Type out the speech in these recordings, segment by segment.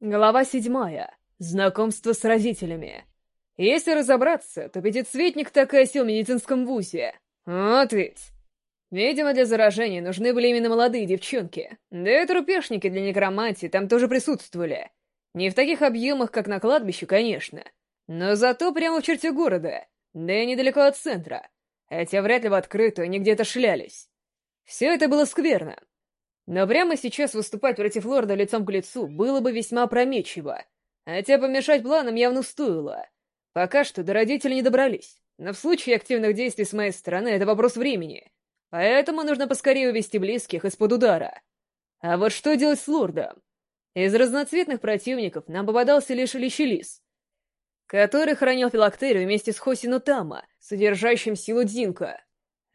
Глава седьмая. Знакомство с родителями. Если разобраться, то пятицветник так и осел в медицинском вузе. Вот ведь. Видимо, для заражения нужны были именно молодые девчонки. Да и трупешники для некромантии там тоже присутствовали. Не в таких объемах, как на кладбище, конечно. Но зато прямо в черте города, да и недалеко от центра. Хотя вряд ли в открытую они где-то шлялись. Все это было скверно. Но прямо сейчас выступать против лорда лицом к лицу было бы весьма опрометчиво, хотя помешать планам явно стоило. Пока что до родителей не добрались, но в случае активных действий с моей стороны это вопрос времени, поэтому нужно поскорее увести близких из-под удара. А вот что делать с лордом? Из разноцветных противников нам попадался лишь Лищелис, который хранил филактерию вместе с Хосину Тама, содержащим силу Дзинка.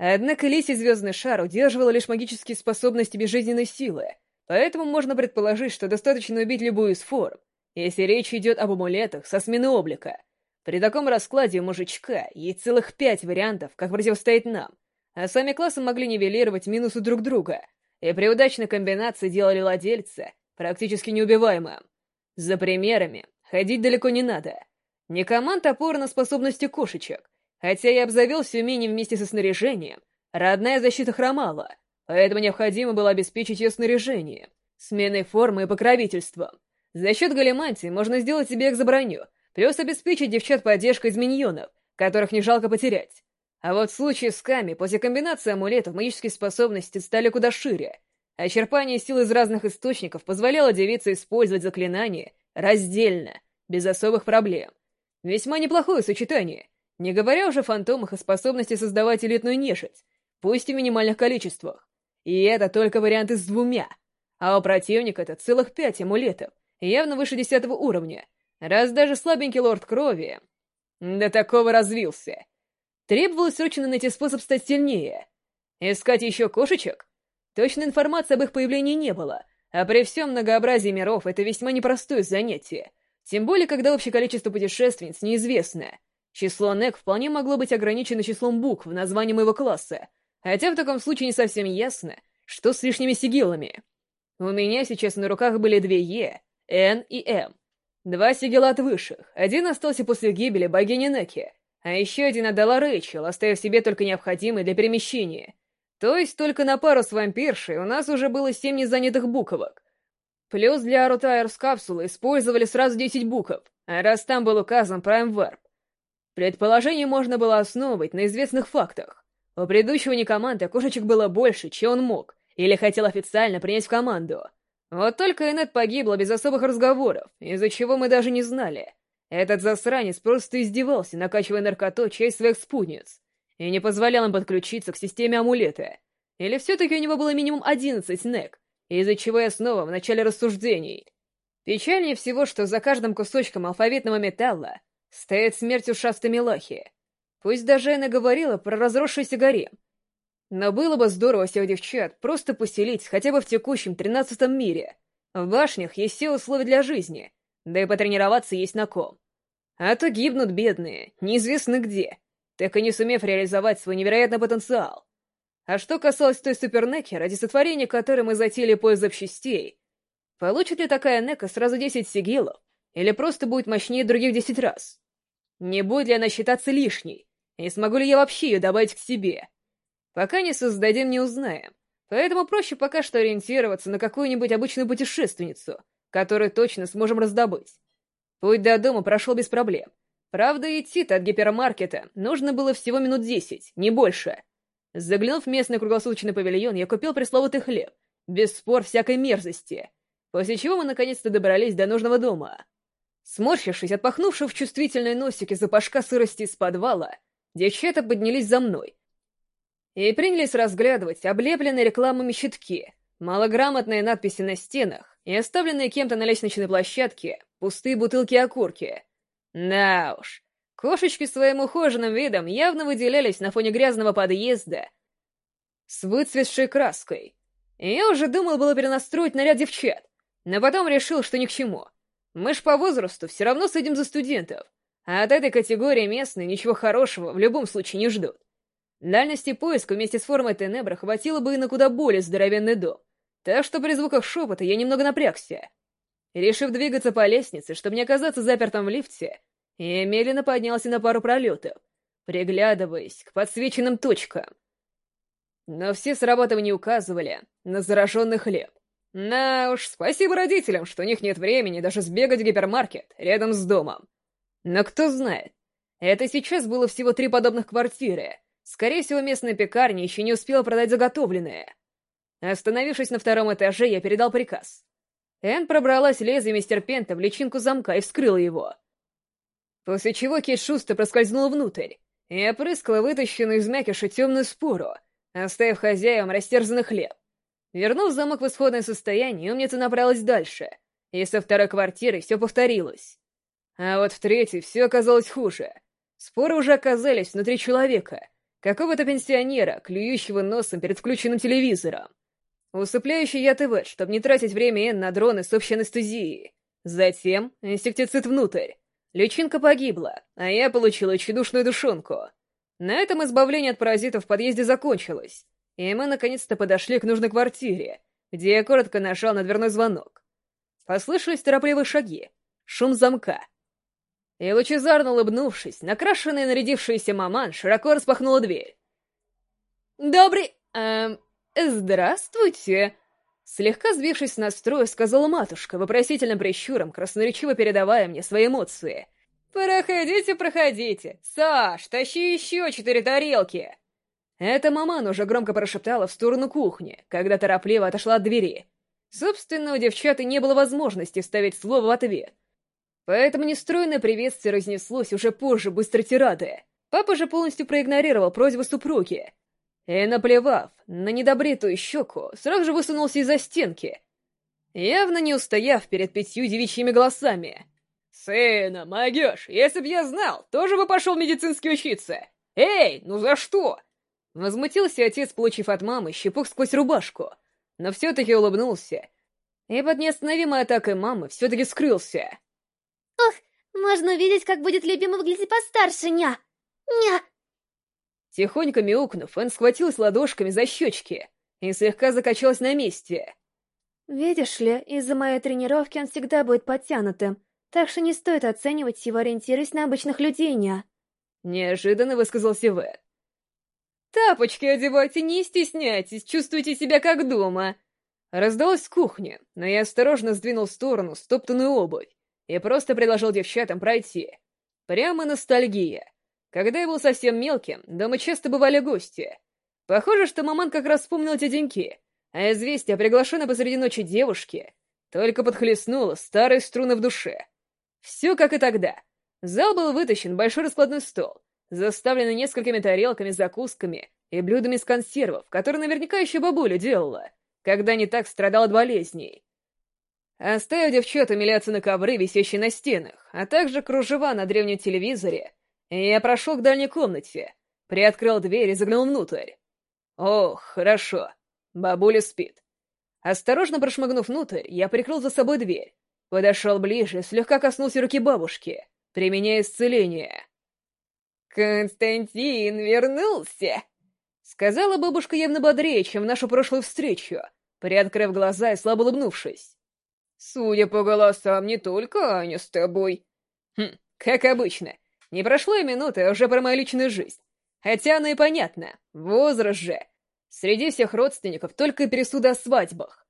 Однако Лиси Звездный Шар удерживала лишь магические способности безжизненной силы, поэтому можно предположить, что достаточно убить любую из форм, если речь идет об амулетах со смены облика. При таком раскладе у мужичка есть целых пять вариантов, как противостоять нам, а сами классы могли нивелировать минусы друг друга, и при удачной комбинации делали владельца практически неубиваемым. За примерами ходить далеко не надо. Не команд опора на способности кошечек, Хотя я обзавелся умением вместе со снаряжением, родная защита хромала, поэтому необходимо было обеспечить ее снаряжение, сменой формы и покровительством. За счет галимантии можно сделать себе экзоброню, плюс обеспечить девчат поддержкой из миньонов, которых не жалко потерять. А вот в случае с Ками, после комбинации амулетов магические способности стали куда шире, а черпание сил из разных источников позволяло девице использовать заклинания раздельно, без особых проблем. Весьма неплохое сочетание, не говоря уже о фантомах и способности создавать элитную нежить, пусть и в минимальных количествах. И это только варианты с двумя. А у противника это целых пять амулетов, явно выше десятого уровня, раз даже слабенький лорд крови до такого развился. Требовалось срочно найти способ стать сильнее. Искать еще кошечек? Точной информации об их появлении не было, а при всем многообразии миров это весьма непростое занятие, тем более, когда общее количество путешественниц неизвестно — Число НЭК вполне могло быть ограничено числом букв в названии моего класса, хотя в таком случае не совсем ясно, что с лишними сигилами. У меня сейчас на руках были две Е, Н и М. Два сигила от высших, один остался после гибели богини Неки, а еще один отдала Рэйчел, оставив себе только необходимый для перемещения. То есть только на пару с вампиршей у нас уже было семь незанятых буквок. Плюс для Арутайрс капсулы использовали сразу десять букв, а раз там был указан Prime Verb, Предположение можно было основывать на известных фактах. У предыдущего некоманды кошечек было больше, чем он мог, или хотел официально принять в команду. Вот только Энет погибла без особых разговоров, из-за чего мы даже не знали. Этот засранец просто издевался, накачивая наркотой часть своих спутниц, и не позволял им подключиться к системе амулета. Или все-таки у него было минимум 11 НЭК, из-за чего я снова в начале рассуждений. Печальнее всего, что за каждым кусочком алфавитного металла стоит смерть ушастой Милахи. Пусть даже она говорила про разросшийся гарем. Но было бы здорово всех девчат просто поселить хотя бы в текущем тринадцатом мире. В башнях есть все условия для жизни, да и потренироваться есть на ком. А то гибнут бедные, неизвестно где, так и не сумев реализовать свой невероятный потенциал. А что касалось той супернеки, ради сотворения которой мы затеяли поиск запчастей, получит ли такая нека сразу 10 сигилов, или просто будет мощнее других 10 раз? Не будет ли она считаться лишней? И смогу ли я вообще ее добавить к себе? Пока не создадим, не узнаем. Поэтому проще пока что ориентироваться на какую-нибудь обычную путешественницу, которую точно сможем раздобыть. Путь до дома прошел без проблем. Правда, идти-то от гипермаркета нужно было всего минут десять, не больше. Заглянув в местный круглосуточный павильон, я купил пресловутый хлеб, без спор всякой мерзости, после чего мы наконец-то добрались до нужного дома. Сморщившись от пахнувшего в чувствительной носике запашка сырости из подвала, девчата поднялись за мной и принялись разглядывать облепленные рекламами щитки, малограмотные надписи на стенах и оставленные кем-то на лестничной площадке пустые бутылки-окурки. Да уж, кошечки своим ухоженным видом явно выделялись на фоне грязного подъезда с выцветшей краской. И я уже думал было перенастроить наряд девчат, но потом решил, что ни к чему — мы ж по возрасту все равно садим за студентов, а от этой категории местные ничего хорошего в любом случае не ждут. Дальности поиска вместе с формой Тенебра хватило бы и на куда более здоровенный дом, так что при звуках шепота я немного напрягся. Решив двигаться по лестнице, чтобы не оказаться запертым в лифте, я медленно поднялся на пару пролетов, приглядываясь к подсвеченным точкам. Но все срабатывания указывали на зараженный хлеб. На уж, спасибо родителям, что у них нет времени даже сбегать в гипермаркет рядом с домом. Но кто знает, это сейчас было всего три подобных квартиры. Скорее всего, местная пекарня еще не успела продать заготовленное. Остановившись на втором этаже, я передал приказ. Энн пробралась лезвием мистер Пента в личинку замка и вскрыла его. После чего Кейт Шустер проскользнула внутрь и опрыскала вытащенную из мякиша темную спору, оставив хозяевам растерзанный хлеб. Вернув замок в исходное состояние, умница направилась дальше, и со второй квартиры все повторилось. А вот в третьей все оказалось хуже. Споры уже оказались внутри человека, какого-то пенсионера, клюющего носом перед включенным телевизором. Усыпляющий яд ИВЭД, чтобы не тратить время Н на дроны с общей анестезией. Затем инсектицид внутрь. Личинка погибла, а я получила чудушную душонку. На этом избавление от паразитов в подъезде закончилось, и мы наконец-то подошли к нужной квартире, где я коротко нажал на дверной звонок. Послышались торопливые шаги, шум замка. И лучезарно улыбнувшись, накрашенная нарядившаяся маман широко распахнула дверь. «Добрый... эм... здравствуйте!» Слегка сбившись с настроя, сказала матушка, вопросительным прищуром, красноречиво передавая мне свои эмоции. «Проходите, проходите! Саш, тащи еще четыре тарелки!» Эта маман уже громко прошептала в сторону кухни, когда торопливо отошла от двери. Собственно, у девчат и не было возможности вставить слово в ответ. Поэтому нестройное приветствие разнеслось уже позже быстро тирады. Папа же полностью проигнорировал просьбу супруги, и, наплевав на недобритую щеку, сразу же высунулся из-за стенки, явно не устояв перед пятью девичьими голосами. «Сына, могешь, если б я знал, тоже бы пошел медицински учиться! Эй, ну за что?» Возмутился отец, получив от мамы щепок сквозь рубашку, но все-таки улыбнулся, и под неостановимой атакой мамы все-таки скрылся. «Ох, можно увидеть, как будет любимый выглядеть постарше, ня! Ня!» Тихонько мяукнув, Энн схватилась ладошками за щечки и слегка закачалась на месте. «Видишь ли, из-за моей тренировки он всегда будет подтянутым, так что не стоит оценивать его, ориентируясь на обычных людей, ня». Неожиданно высказался Вэт. «Тапочки одевайте, не стесняйтесь, чувствуйте себя как дома!» Раздалось с кухни, но я осторожно сдвинул в сторону стоптанную обувь и просто предложил девчатам пройти. Прямо ностальгия. Когда я был совсем мелким, дома часто бывали гости. Похоже, что маман как раз вспомнил те деньки, а известие о приглашенной посреди ночи девушке только подхлестнуло старые струны в душе. Все как и тогда. Зал был вытащен большой раскладной стол, заставленный несколькими тарелками, закусками и блюдами из консервов, которые наверняка еще бабуля делала, когда не так страдал от болезней. Оставив девчат умиляться на ковры, висящие на стенах, а также кружева на древнем телевизоре, я прошел к дальней комнате, приоткрыл дверь и заглянул внутрь. Ох, хорошо. Бабуля спит. Осторожно прошмыгнув внутрь, я прикрыл за собой дверь. Подошел ближе, слегка коснулся руки бабушки, применяя исцеление. «Константин вернулся!» Сказала бабушка явно бодрее, чем в нашу прошлую встречу, приоткрыв глаза и слабо улыбнувшись. «Судя по голосам, не только Аня с тобой». «Хм, как обычно. Не прошло и минуты, а уже про мою личную жизнь. Хотя оно и понятно. Возраст же. Среди всех родственников только пересуды о свадьбах.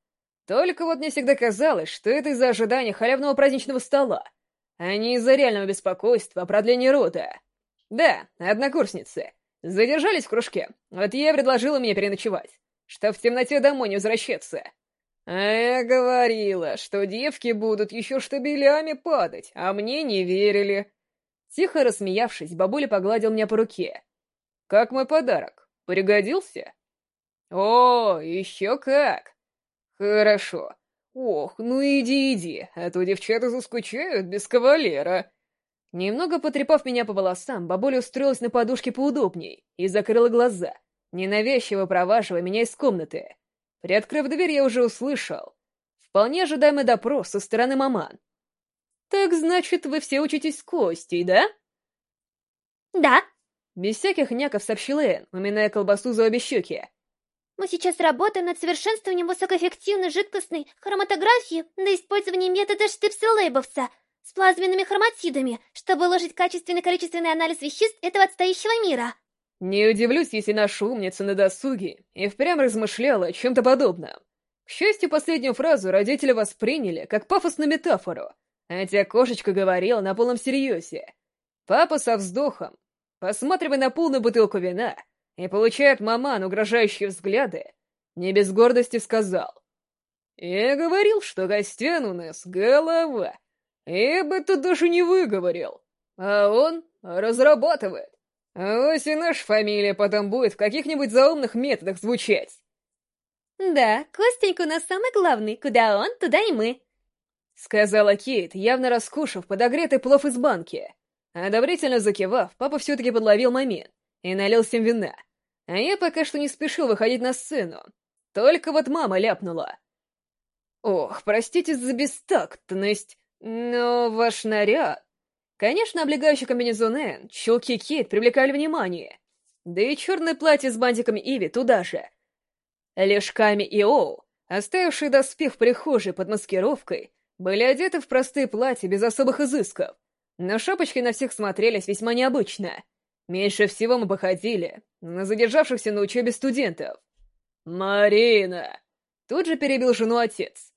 Только вот мне всегда казалось, что это из-за ожидания халявного праздничного стола, а не из-за реального беспокойства о продлении рода. Да, однокурсницы. Задержались в кружке. Вот я предложила мне переночевать, чтоб в темноте домой не возвращаться. А я говорила, что девки будут еще штабелями падать, а мне не верили. Тихо рассмеявшись, бабуля погладил меня по руке. «Как мой подарок? Пригодился?» «О, еще как!» «Хорошо. Ох, ну иди, иди, а то девчата заскучают без кавалера». Немного потрепав меня по волосам, бабуля устроилась на подушке поудобней и закрыла глаза, ненавязчиво проваживая меня из комнаты. Приоткрыв дверь, я уже услышал. Вполне ожидаемый допрос со стороны маман. «Так значит, вы все учитесь с Костей, да?» «Да», — без всяких няков сообщила Энн, уминая колбасу за обе щеки. Мы сейчас работаем над совершенствованием высокоэффективной жидкостной хроматографии до использования метода Штепселейбовца с плазменными хроматидами, чтобы уложить качественный количественный анализ веществ этого отстоящего мира. Не удивлюсь, если наша умница на досуге и впрямь размышляла о чем-то подобном. К счастью, последнюю фразу родители восприняли как пафосную метафору, хотя кошечка говорила на полном серьезе. Папа со вздохом, посматривая на полную бутылку вина и получая от маман угрожающие взгляды, не без гордости сказал. «Я говорил, что Костян у нас голова. Я бы тут даже не выговорил. А он разрабатывает. Ось и наша фамилия потом будет в каких-нибудь заумных методах звучать. «Да, Костенька у нас самый главный. Куда он, туда и мы», — сказала Кейт, явно раскушав подогретый плов из банки. Одобрительно закивав, папа все-таки подловил момент и налил всем вина. А я пока что не спешил выходить на сцену. Только вот мама ляпнула. «Ох, простите за бестактность, но ваш наряд...» Конечно, облегающий комбинезон Энн, чулки Кейт привлекали внимание. Да и черное платье с бантиками Иви туда же — Лишь Ками и Оу, оставившие доспех в прихожей под маскировкой, были одеты в простые платья без особых изысков, но шапочки на всех смотрелись весьма необычно. Меньше всего мы походили на задержавшихся на учебе студентов. «Марина!» Тут же перебил жену отец.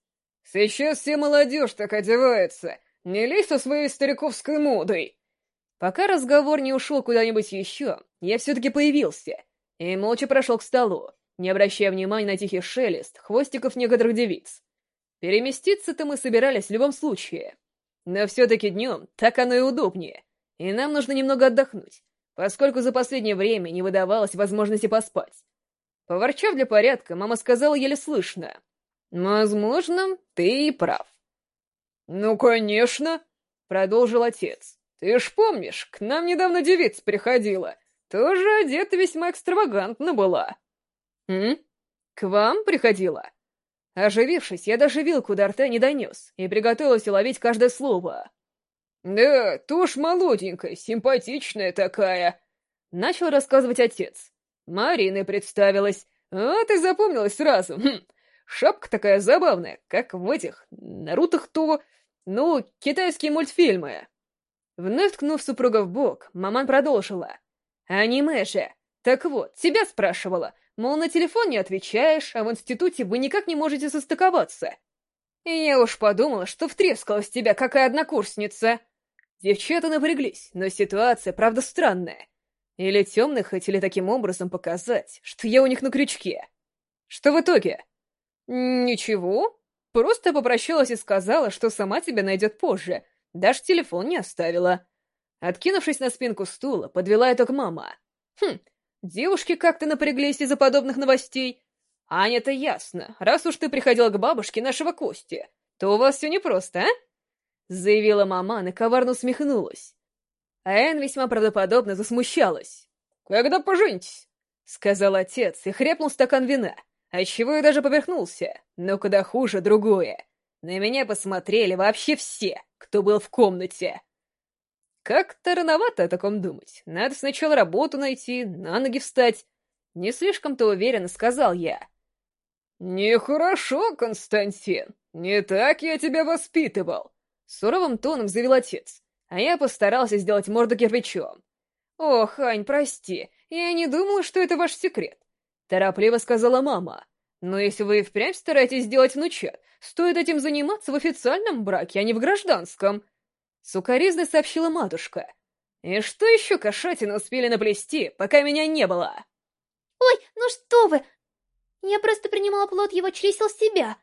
«Сейчас все молодежь так одевается. Не лезь со своей стариковской модой!» Пока разговор не ушел куда-нибудь еще, я все-таки появился и молча прошел к столу не обращая внимания на тихий шелест хвостиков некоторых девиц. Переместиться-то мы собирались в любом случае. Но все-таки днем так оно и удобнее, и нам нужно немного отдохнуть, поскольку за последнее время не выдавалось возможности поспать. Поворчав для порядка, мама сказала еле слышно. «Возможно, ты и прав». «Ну, конечно», — продолжил отец. «Ты ж помнишь, к нам недавно девица приходила. Тоже одета весьма экстравагантно была». «М? К вам приходила?» Оживившись, я даже вилку до рта не донес и приготовился ловить каждое слово. «Да, тушь молоденькая, симпатичная такая», — начал рассказывать отец. Марина представилась. «А, ты запомнилась сразу. Хм. Шапка такая забавная, как в этих Нарутах то... Ну, китайские мультфильмы». Вновь ткнув супруга в бок, маман продолжила. «Аниме. Так вот, тебя спрашивала, Мол, на телефон не отвечаешь, а в институте вы никак не можете состыковаться. И я уж подумала, что втрескалась тебя какая однокурсница. Девчата напряглись, но ситуация, правда, странная. Или темных хотели таким образом показать, что я у них на крючке. Что в итоге? Ничего. Просто попрощалась и сказала, что сама тебя найдет позже. Даже телефон не оставила. Откинувшись на спинку стула, подвела итог мама. Хм, Девушки как-то напряглись из-за подобных новостей. Аня-то ясно, раз уж ты приходила к бабушке нашего Кости, то у вас все непросто, а? Заявила мама и коварно усмехнулась. А Энн весьма правдоподобно засмущалась. «Когда поженитесь?» — сказал отец и хрепнул стакан вина, отчего я даже поверхнулся. Но куда хуже другое. На меня посмотрели вообще все, кто был в комнате. Как-то рановато о таком думать. Надо сначала работу найти, на ноги встать. Не слишком-то уверенно сказал я. «Нехорошо, Константин. Не так я тебя воспитывал», — суровым тоном заявил отец, а я постарался сделать морду кирпичом. «Ох, Ань, прости, я не думала, что это ваш секрет», — торопливо сказала мама. «Но если вы впрямь стараетесь сделать внучат, стоит этим заниматься в официальном браке, а не в гражданском», Сукоризно сообщила матушка. «И что еще кошатины успели наплести, пока меня не было?» «Ой, ну что вы! Я просто принимала плод его чресел себя!»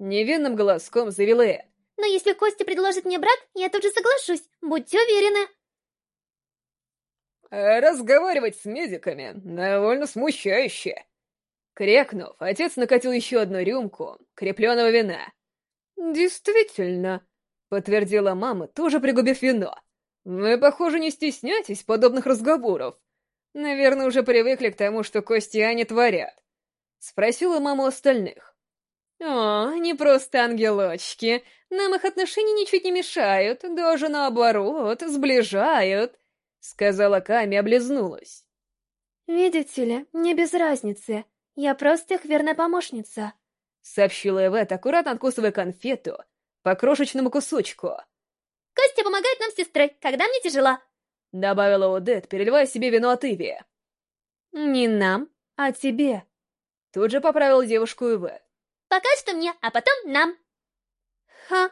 Невинным голоском заявила Эд. «Но если Костя предложит мне брак, я тут же соглашусь, будьте уверены!» «Разговаривать с медиками довольно смущающе!» Крякнув, отец накатил еще одну рюмку крепленного вина. «Действительно, — подтвердила мама, тоже пригубив вино. «Вы, похоже, не стесняетесь подобных разговоров. Наверное, уже привыкли к тому, что Кости и творят». Спросила мама остальных. «О, не просто ангелочки. Нам их отношения ничуть не мешают, даже наоборот, сближают», — сказала Ками, облизнулась. «Видите ли, мне без разницы. Я просто их верная помощница. Сообщила Эвет, аккуратно откусывая конфету по крошечному кусочку. Костя помогает нам с сестрой, когда мне тяжело. Добавила Одет, переливая себе вино от Иви. Не нам, а тебе. Тут же поправил девушку Эвет. Пока что мне, а потом нам. Ха.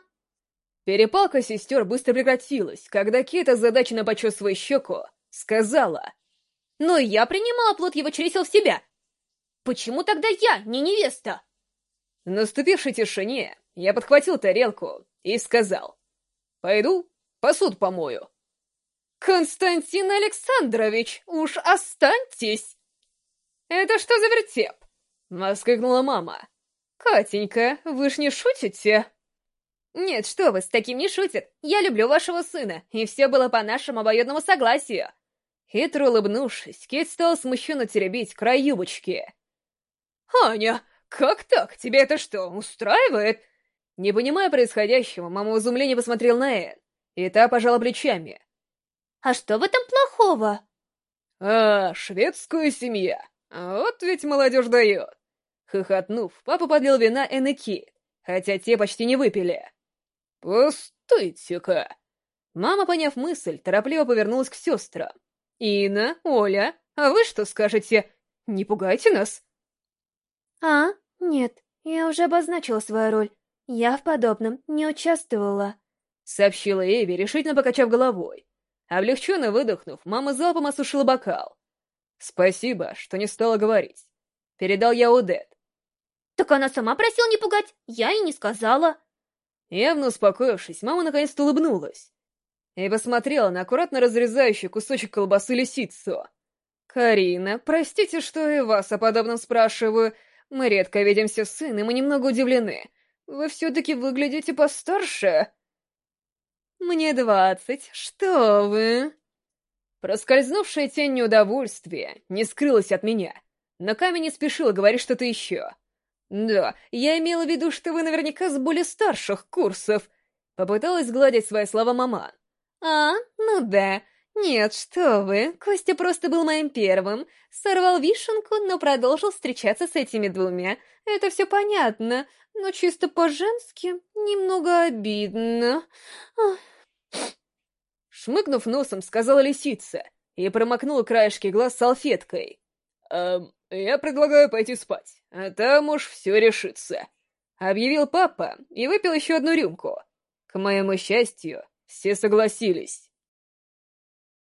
Перепалка сестер быстро прекратилась, когда Кейт, озадаченно почесывая щеку, сказала. «Но я принимала плод его чресел в себя. Почему тогда я, не невеста?» В наступившей тишине я подхватил тарелку и сказал. «Пойду посуд помою». «Константин Александрович, уж останьтесь!» «Это что за вертеп?» — воскликнула мама. «Катенька, вы ж не шутите?» «Нет, что вы, с таким не шутят. Я люблю вашего сына, и все было по нашему обоюдному согласию». Хитро улыбнувшись, Кейт стала смущенно теребить край юбочки. «Аня, как так? Тебя это что, устраивает?» Не понимая происходящего, мама в изумлении посмотрел на Энн, и та пожала плечами. «А что в этом плохого?» «А, шведская семья. Вот ведь молодежь дает!» Хохотнув, папа подлил вина Энн и Кейт, хотя те почти не выпили. «Постойте-ка!» Мама, поняв мысль, торопливо повернулась к сестрам. «Ина, Оля, а вы что скажете? Не пугайте нас!» «А, нет, я уже обозначила свою роль. Я в подобном не участвовала», — сообщила Эви, решительно покачав головой. Облегченно выдохнув, мама залпом осушила бокал. «Спасибо, что не стала говорить». Передал я Удет. «Так она сама просила не пугать, я и не сказала». Явно успокоившись, мама наконец-то улыбнулась и посмотрела на аккуратно разрезающий кусочек колбасы лисицу. «Карина, простите, что и вас о подобном спрашиваю. Мы редко видимся с сыном и немного удивлены. Вы все-таки выглядите постарше». «Мне двадцать. Что вы?» Проскользнувшая тень неудовольствия не скрылась от меня, но камень не спешил говорить что-то еще. «Да, я имела в виду, что вы наверняка с более старших курсов», — попыталась гладить свои слова мама. «А, ну да. Нет, что вы, Костя просто был моим первым. Сорвал вишенку, но продолжил встречаться с этими двумя. Это все понятно, но чисто по-женски немного обидно». Шмыгнув носом, сказала лисица и промокнула краешки глаз салфеткой. «Эм, я предлагаю пойти спать, а там уж все решится», — объявил папа и выпил еще одну рюмку. К моему счастью, все согласились.